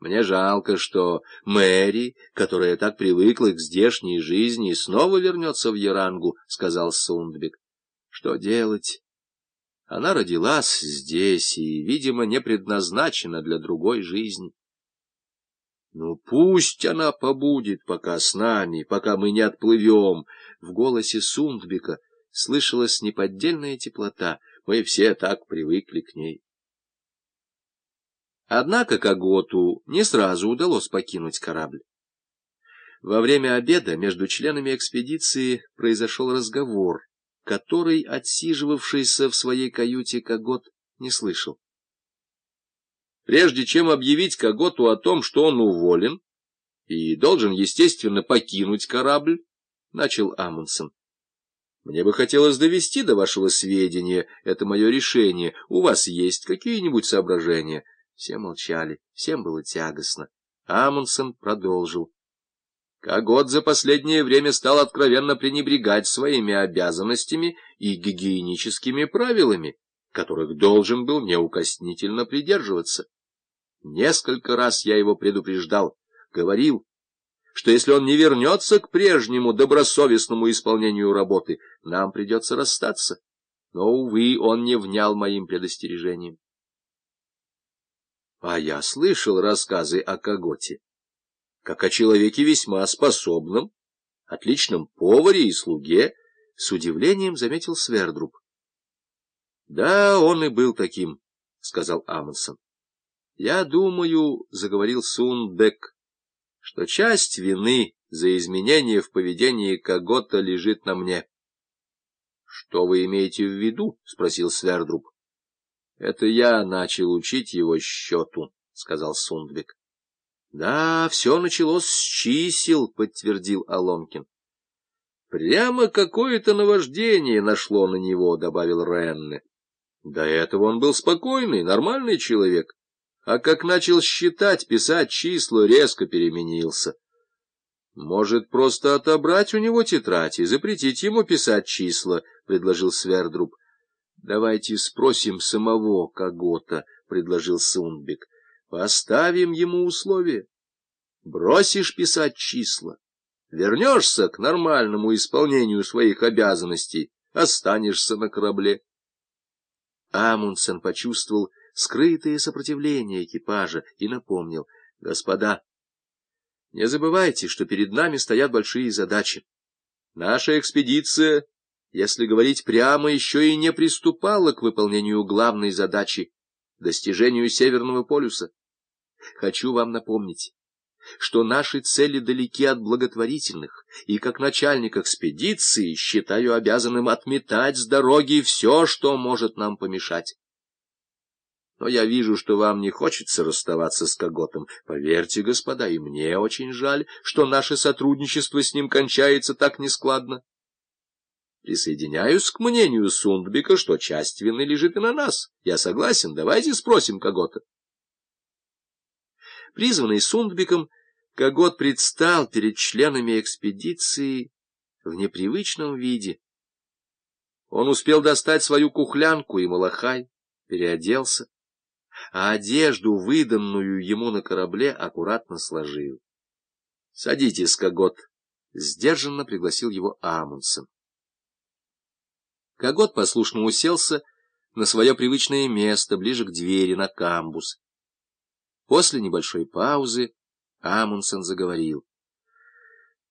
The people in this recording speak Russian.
Мне жалко, что Мэри, которая так привыкла к здешней жизни, снова вернется в Ярангу, — сказал Сундбек. Что делать? Она родилась здесь и, видимо, не предназначена для другой жизни. Ну, пусть она побудет пока с нами, пока мы не отплывем. В голосе Сундбека слышалась неподдельная теплота. Мы все так привыкли к ней. Однако Каготу не сразу удалось покинуть корабль. Во время обеда между членами экспедиции произошел разговор, который отсиживавшийся в своей каюте Кагот не слышал. Прежде чем объявить Каготу о том, что он уволен и должен, естественно, покинуть корабль, начал Амундсен. Мне бы хотелось довести до вашего сведения, это мое решение. У вас есть какие-нибудь соображения? Все молчали, всем было тягостно. Амундсен продолжил. Когот за последнее время стал откровенно пренебрегать своими обязанностями и гигиеническими правилами, которых должен был неукоснительно придерживаться. Несколько раз я его предупреждал, говорил, что если он не вернется к прежнему добросовестному исполнению работы, нам придется расстаться. Но, увы, он не внял моим предостережениям. А я слышал рассказы о Коготе, как о человеке весьма способном, отличном поваре и слуге, с удивлением заметил Свердруб. — Да, он и был таким, — сказал Амундсен. — Я думаю, — заговорил Сунбек, — что часть вины за изменение в поведении Когота лежит на мне. — Что вы имеете в виду? — спросил Свердруб. Это я начал учить его счету, — сказал Сундбек. — Да, все началось с чисел, — подтвердил Аломкин. — Прямо какое-то наваждение нашло на него, — добавил Ренне. До этого он был спокойный, нормальный человек, а как начал считать, писать числа, резко переменился. Может, просто отобрать у него тетрадь и запретить ему писать числа, — предложил Свердруб. — Давайте спросим самого Когота, — предложил Сунбек. — Поставим ему условие. Бросишь писать числа, вернешься к нормальному исполнению своих обязанностей, останешься на корабле. Амундсен почувствовал скрытое сопротивление экипажа и напомнил, — Господа, не забывайте, что перед нами стоят большие задачи. Наша экспедиция если говорить прямо, еще и не приступала к выполнению главной задачи — достижению Северного полюса. Хочу вам напомнить, что наши цели далеки от благотворительных, и как начальник экспедиции считаю обязанным отметать с дороги все, что может нам помешать. Но я вижу, что вам не хочется расставаться с Коготом. Поверьте, господа, и мне очень жаль, что наше сотрудничество с ним кончается так нескладно. Присоединяюсь к мнению Сундбека, что часть вины лежит и на нас. Я согласен, давайте спросим Когота. Призванный Сундбеком, Когот предстал перед членами экспедиции в непривычном виде. Он успел достать свою кухлянку и малахай, переоделся, а одежду, выданную ему на корабле, аккуратно сложил. — Садитесь, Когот, — сдержанно пригласил его Амундсен. Когот послушно уселся на свое привычное место, ближе к двери, на камбус. После небольшой паузы Амундсен заговорил.